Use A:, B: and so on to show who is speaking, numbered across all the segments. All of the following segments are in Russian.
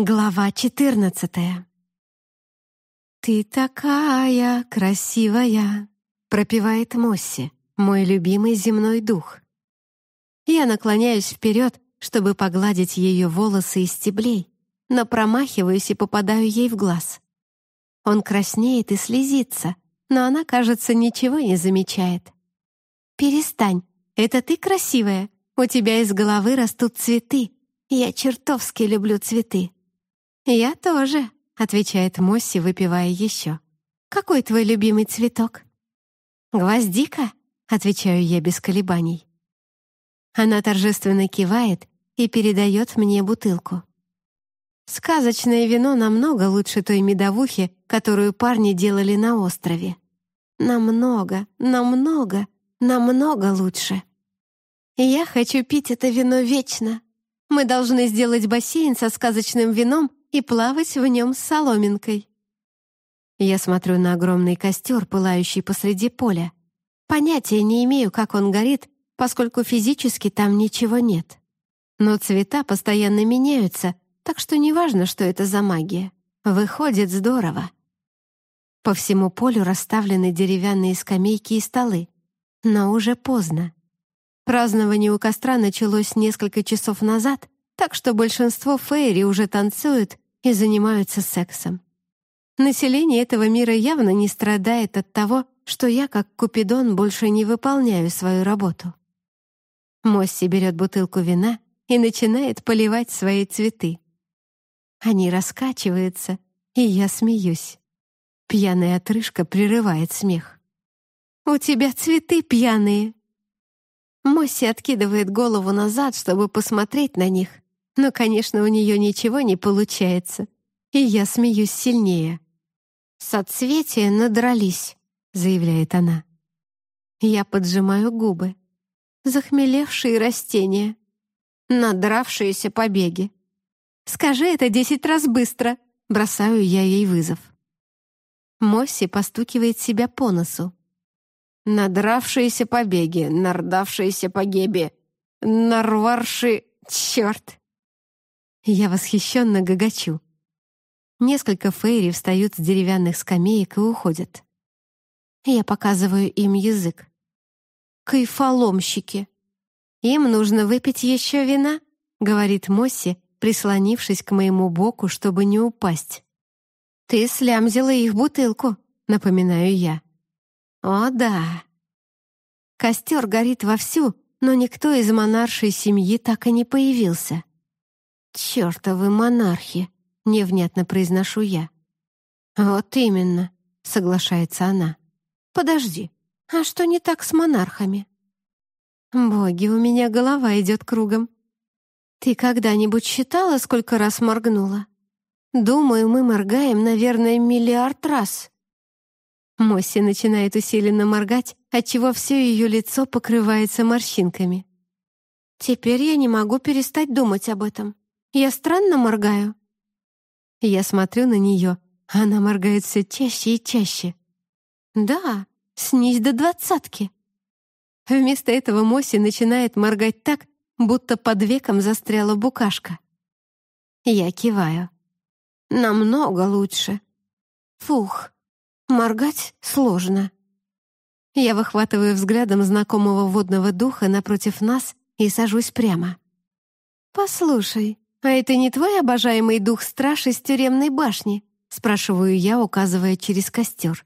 A: Глава четырнадцатая. «Ты такая красивая», — пропевает Мосси, мой любимый земной дух. Я наклоняюсь вперед, чтобы погладить ее волосы и стеблей, но промахиваюсь и попадаю ей в глаз. Он краснеет и слезится, но она, кажется, ничего не замечает. «Перестань, это ты красивая, у тебя из головы растут цветы. Я чертовски люблю цветы». «Я тоже», — отвечает Мосси, выпивая еще. «Какой твой любимый цветок?» «Гвоздика», — отвечаю я без колебаний. Она торжественно кивает и передает мне бутылку. Сказочное вино намного лучше той медовухи, которую парни делали на острове. Намного, намного, намного лучше. Я хочу пить это вино вечно. Мы должны сделать бассейн со сказочным вином и плавать в нем с соломинкой. Я смотрю на огромный костер, пылающий посреди поля. Понятия не имею, как он горит, поскольку физически там ничего нет. Но цвета постоянно меняются, так что неважно, что это за магия. Выходит здорово. По всему полю расставлены деревянные скамейки и столы. Но уже поздно. Празднование у костра началось несколько часов назад, так что большинство фейри уже танцуют и занимаются сексом. Население этого мира явно не страдает от того, что я, как Купидон, больше не выполняю свою работу. Мосси берет бутылку вина и начинает поливать свои цветы. Они раскачиваются, и я смеюсь. Пьяная отрыжка прерывает смех. «У тебя цветы пьяные!» Мосси откидывает голову назад, чтобы посмотреть на них, но, конечно, у нее ничего не получается, и я смеюсь сильнее. «Соцветия надрались», — заявляет она. Я поджимаю губы. Захмелевшие растения. Надравшиеся побеги. «Скажи это десять раз быстро», — бросаю я ей вызов. Мосси постукивает себя по носу. «Надравшиеся побеги, нардавшиеся погеби, нарварши... Черт!» Я восхищенно гагачу. Несколько фейри встают с деревянных скамеек и уходят. Я показываю им язык. «Кайфоломщики!» «Им нужно выпить еще вина», — говорит Мосси, прислонившись к моему боку, чтобы не упасть. «Ты слямзила их бутылку», — напоминаю я. «О, да». Костер горит вовсю, но никто из монаршей семьи так и не появился. «Чертовы монархи!» — невнятно произношу я. «Вот именно», — соглашается она. «Подожди, а что не так с монархами?» «Боги, у меня голова идет кругом. Ты когда-нибудь считала, сколько раз моргнула? Думаю, мы моргаем, наверное, миллиард раз». Мосси начинает усиленно моргать, отчего все ее лицо покрывается морщинками. «Теперь я не могу перестать думать об этом. Я странно моргаю?» Я смотрю на нее, она моргает все чаще и чаще. «Да, снизь до двадцатки». Вместо этого Моси начинает моргать так, будто под веком застряла букашка. Я киваю. «Намного лучше». «Фух, моргать сложно». Я выхватываю взглядом знакомого водного духа напротив нас и сажусь прямо. «Послушай, «А это не твой обожаемый дух-страж из тюремной башни?» спрашиваю я, указывая через костер.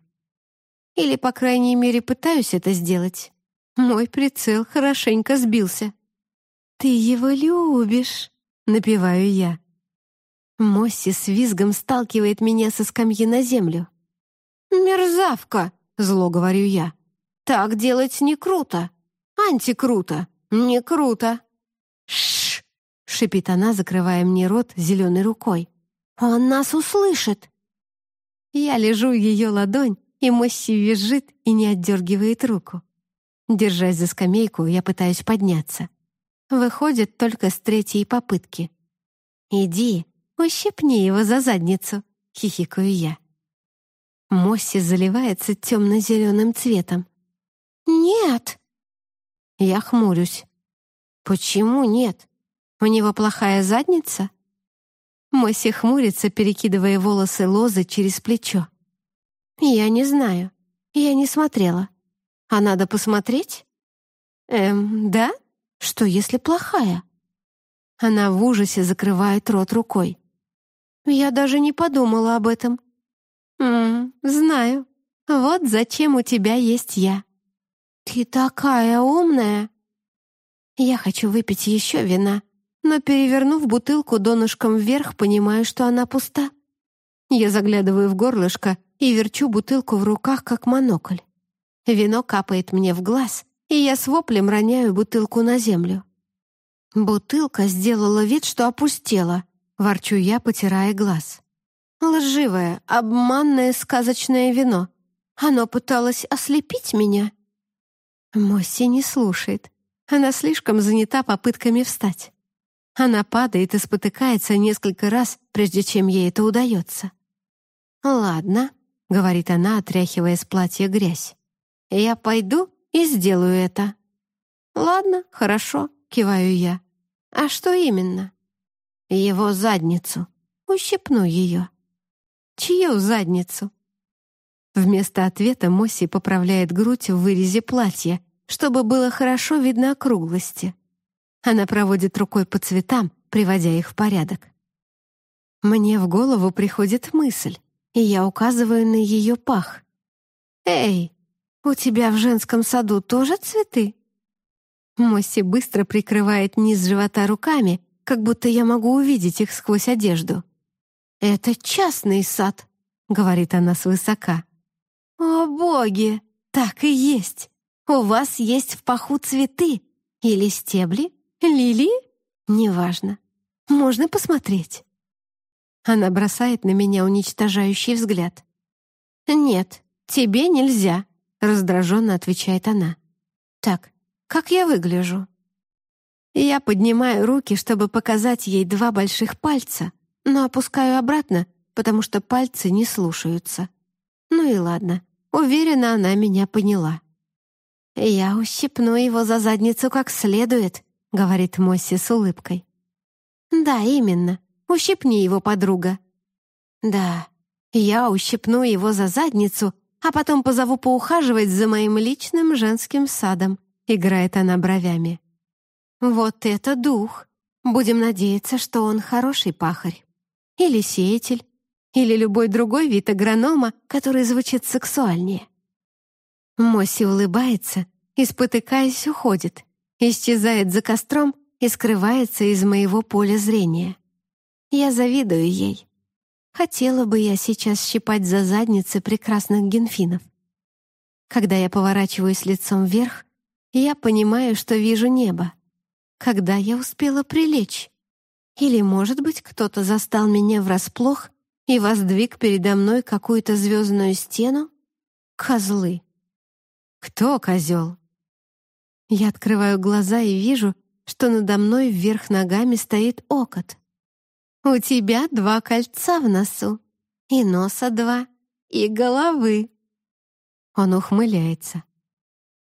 A: Или, по крайней мере, пытаюсь это сделать. Мой прицел хорошенько сбился. «Ты его любишь», — напеваю я. Мосси с визгом сталкивает меня со скамьи на землю. «Мерзавка!» — зло говорю я. «Так делать не круто. Антикруто. Не круто». «Ш — шипит она, закрывая мне рот зеленой рукой. «Он нас услышит!» Я лежу ее ладонь, и Мосси визжит и не отдергивает руку. Держась за скамейку, я пытаюсь подняться. Выходит только с третьей попытки. «Иди, ущипни его за задницу», — хихикаю я. Мосси заливается темно-зеленым цветом. «Нет!» Я хмурюсь. «Почему нет? У него плохая задница? Мосси хмурится, перекидывая волосы лозы через плечо. «Я не знаю. Я не смотрела. А надо посмотреть?» «Эм, да? Что, если плохая?» Она в ужасе закрывает рот рукой. «Я даже не подумала об этом». «М знаю. Вот зачем у тебя есть я». «Ты такая умная!» Я хочу выпить еще вина, но, перевернув бутылку донышком вверх, понимаю, что она пуста. Я заглядываю в горлышко и верчу бутылку в руках, как монокль. Вино капает мне в глаз, и я с воплем роняю бутылку на землю. Бутылка сделала вид, что опустела, ворчу я, потирая глаз. Лживое, обманное сказочное вино. Оно пыталось ослепить меня. Мосси не слушает. Она слишком занята попытками встать. Она падает и спотыкается несколько раз, прежде чем ей это удается. «Ладно», — говорит она, отряхивая с платья грязь. «Я пойду и сделаю это». «Ладно, хорошо», — киваю я. «А что именно?» «Его задницу. Ущипну ее». «Чью задницу?» Вместо ответа Мосси поправляет грудь в вырезе платья, чтобы было хорошо видно округлости. Она проводит рукой по цветам, приводя их в порядок. Мне в голову приходит мысль, и я указываю на ее пах. «Эй, у тебя в женском саду тоже цветы?» Мосси быстро прикрывает низ живота руками, как будто я могу увидеть их сквозь одежду. «Это частный сад», — говорит она свысока. «О, боги, так и есть! У вас есть в паху цветы или стебли, лилии? Неважно. Можно посмотреть». Она бросает на меня уничтожающий взгляд. «Нет, тебе нельзя», — раздраженно отвечает она. «Так, как я выгляжу?» Я поднимаю руки, чтобы показать ей два больших пальца, но опускаю обратно, потому что пальцы не слушаются. Ну и ладно, уверена, она меня поняла. «Я ущипну его за задницу как следует», — говорит Мосси с улыбкой. «Да, именно. Ущипни его, подруга». «Да, я ущипну его за задницу, а потом позову поухаживать за моим личным женским садом», — играет она бровями. «Вот это дух! Будем надеяться, что он хороший пахарь. Или сеятель, или любой другой вид агронома, который звучит сексуальнее. Мосси улыбается и, спотыкаясь, уходит, исчезает за костром и скрывается из моего поля зрения. Я завидую ей. Хотела бы я сейчас щипать за задницы прекрасных генфинов. Когда я поворачиваюсь лицом вверх, я понимаю, что вижу небо. Когда я успела прилечь? Или, может быть, кто-то застал меня врасплох и воздвиг передо мной какую-то звездную стену? Козлы. «Кто козел?» Я открываю глаза и вижу, что надо мной вверх ногами стоит окот. «У тебя два кольца в носу, и носа два, и головы». Он ухмыляется.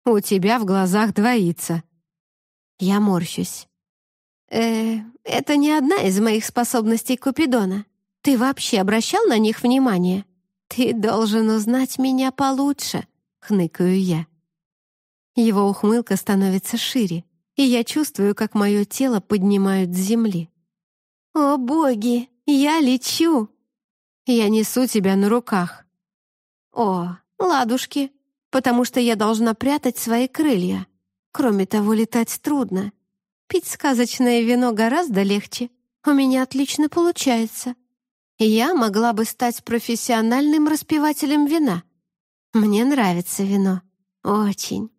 A: «У тебя в глазах двоится». Я морщусь. «Э, это не одна из моих способностей Купидона. Ты вообще обращал на них внимание? Ты должен узнать меня получше», хныкаю я. Его ухмылка становится шире, и я чувствую, как мое тело поднимают с земли. «О, боги, я лечу!» «Я несу тебя на руках». «О, ладушки, потому что я должна прятать свои крылья. Кроме того, летать трудно. Пить сказочное вино гораздо легче. У меня отлично получается. Я могла бы стать профессиональным распивателем вина. Мне нравится вино. Очень.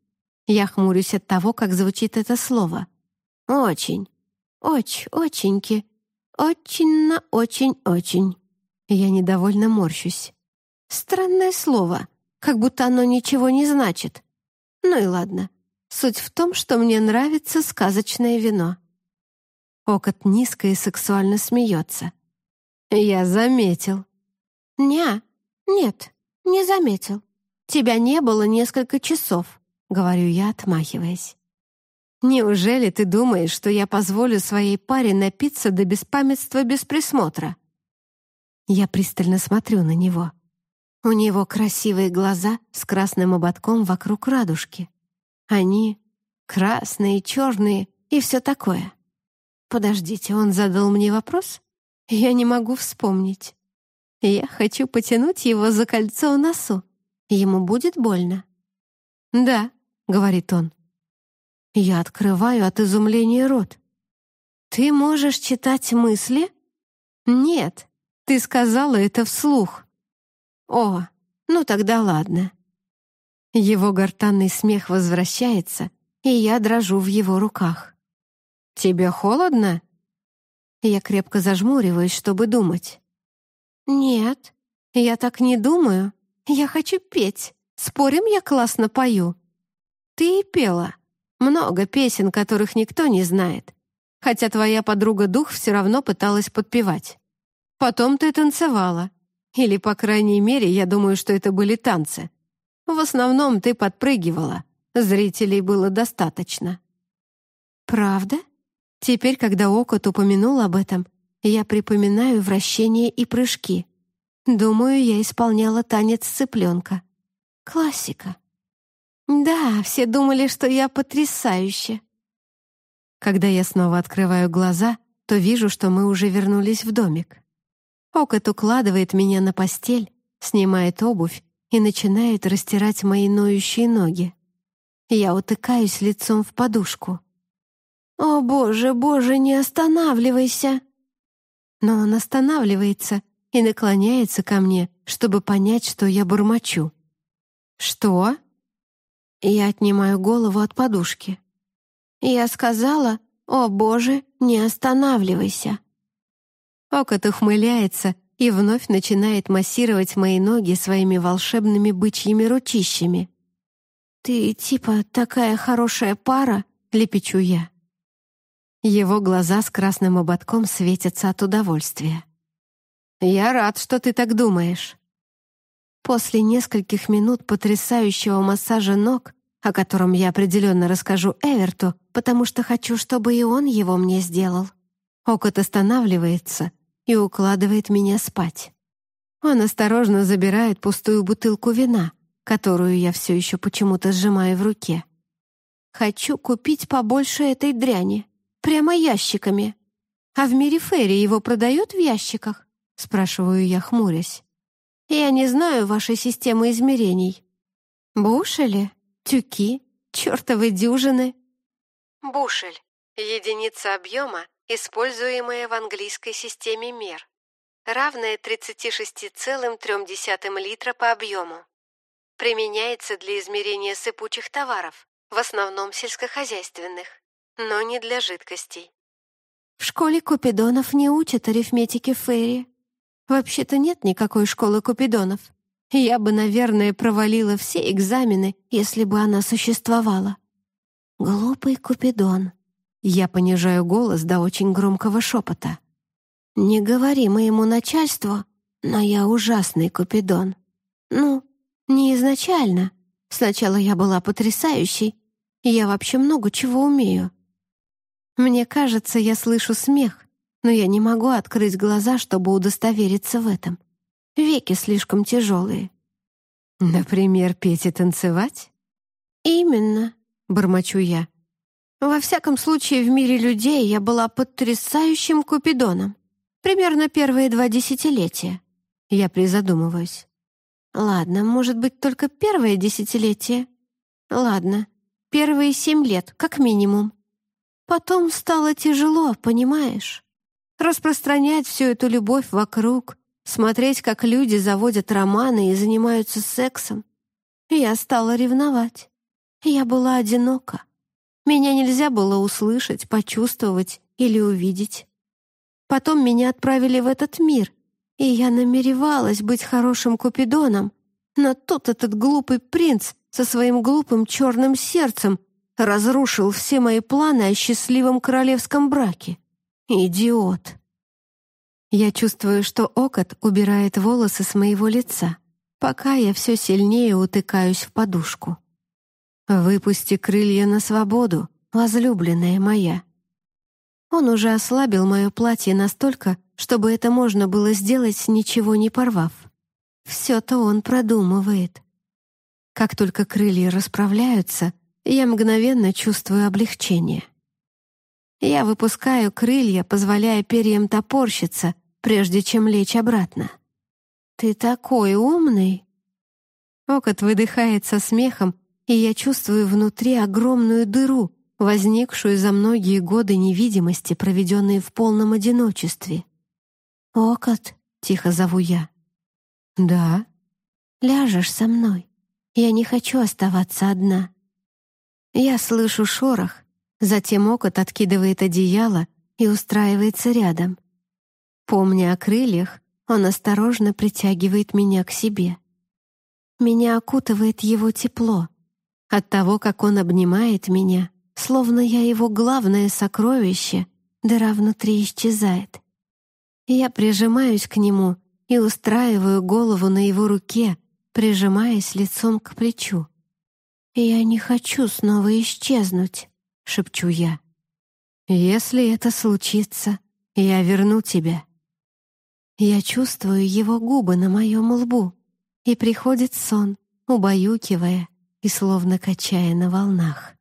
A: Я хмурюсь от того, как звучит это слово. Очень. Очень-оченьки. Очень-на очень-очень. Я недовольно морщусь. Странное слово, как будто оно ничего не значит. Ну и ладно. Суть в том, что мне нравится сказочное вино. Окот низко и сексуально смеется. Я заметил. «Ня, нет, не заметил. Тебя не было несколько часов», — говорю я, отмахиваясь. Неужели ты думаешь, что я позволю своей паре напиться до беспамятства без присмотра? Я пристально смотрю на него. У него красивые глаза с красным ободком вокруг радужки. Они красные, черные и все такое. Подождите, он задал мне вопрос? Я не могу вспомнить. Я хочу потянуть его за кольцо у носу. Ему будет больно. «Да», — говорит он. Я открываю от изумления рот. «Ты можешь читать мысли?» «Нет, ты сказала это вслух». «О, ну тогда ладно». Его гортанный смех возвращается, и я дрожу в его руках. «Тебе холодно?» Я крепко зажмуриваюсь, чтобы думать. «Нет, я так не думаю. Я хочу петь. Спорим, я классно пою?» «Ты и пела. Много песен, которых никто не знает. Хотя твоя подруга-дух все равно пыталась подпевать. Потом ты танцевала. Или, по крайней мере, я думаю, что это были танцы. В основном ты подпрыгивала. Зрителей было достаточно. Правда? Теперь, когда Окот упомянул об этом, я припоминаю вращения и прыжки. Думаю, я исполняла танец цыпленка. Классика. Да, все думали, что я потрясающе. Когда я снова открываю глаза, то вижу, что мы уже вернулись в домик. Окот укладывает меня на постель, снимает обувь и начинает растирать мои ноющие ноги. Я утыкаюсь лицом в подушку. «О, боже, боже, не останавливайся!» Но он останавливается и наклоняется ко мне, чтобы понять, что я бормочу. «Что?» Я отнимаю голову от подушки. Я сказала, «О, Боже, не останавливайся!» Окот ухмыляется и вновь начинает массировать мои ноги своими волшебными бычьими ручищами. «Ты типа такая хорошая пара», — лепечу я. Его глаза с красным ободком светятся от удовольствия. «Я рад, что ты так думаешь». После нескольких минут потрясающего массажа ног, о котором я определенно расскажу Эверту, потому что хочу, чтобы и он его мне сделал, Окот останавливается и укладывает меня спать. Он осторожно забирает пустую бутылку вина, которую я все еще почему-то сжимаю в руке. Хочу купить побольше этой дряни, прямо ящиками. А в мире Ферри его продают в ящиках? Спрашиваю я, хмурясь. Я не знаю вашей системы измерений. Бушели, тюки, чертовы дюжины. Бушель — единица объема, используемая в английской системе мер, равная 36,3 литра по объему. Применяется для измерения сыпучих товаров, в основном сельскохозяйственных, но не для жидкостей. В школе Купидонов не учат арифметики Ферри. Вообще-то нет никакой школы Купидонов. Я бы, наверное, провалила все экзамены, если бы она существовала. Глупый Купидон. Я понижаю голос до очень громкого шепота. Не говори моему начальству, но я ужасный Купидон. Ну, не изначально. Сначала я была потрясающей, я вообще много чего умею. Мне кажется, я слышу смех, но я не могу открыть глаза, чтобы удостовериться в этом. Веки слишком тяжелые. Например, петь и танцевать? Именно, бормочу я. Во всяком случае, в мире людей я была потрясающим купидоном. Примерно первые два десятилетия. Я призадумываюсь. Ладно, может быть, только первое десятилетие? Ладно, первые семь лет, как минимум. Потом стало тяжело, понимаешь? Распространять всю эту любовь вокруг, смотреть, как люди заводят романы и занимаются сексом. Я стала ревновать. Я была одинока. Меня нельзя было услышать, почувствовать или увидеть. Потом меня отправили в этот мир, и я намеревалась быть хорошим Купидоном, но тут этот глупый принц со своим глупым черным сердцем разрушил все мои планы о счастливом королевском браке. Идиот. Я чувствую, что окот убирает волосы с моего лица, пока я все сильнее утыкаюсь в подушку. «Выпусти крылья на свободу», — возлюбленная моя». Он уже ослабил мое платье настолько, чтобы это можно было сделать, ничего не порвав. Все-то он продумывает. Как только крылья расправляются, я мгновенно чувствую облегчение. Я выпускаю крылья, позволяя перьям топорщиться, прежде чем лечь обратно. «Ты такой умный!» Окот выдыхает со смехом, и я чувствую внутри огромную дыру, возникшую за многие годы невидимости, проведенные в полном одиночестве. «Окот», — тихо зову я. «Да?» «Ляжешь со мной. Я не хочу оставаться одна». Я слышу шорох, затем Окот откидывает одеяло и устраивается рядом. Помня о крыльях, он осторожно притягивает меня к себе. Меня окутывает его тепло. От того, как он обнимает меня, словно я его главное сокровище, дыра внутри исчезает. Я прижимаюсь к нему и устраиваю голову на его руке, прижимаясь лицом к плечу. «Я не хочу снова исчезнуть», — шепчу я. «Если это случится, я верну тебя». Я чувствую его губы на моем лбу, и приходит сон, убаюкивая и словно качая на волнах.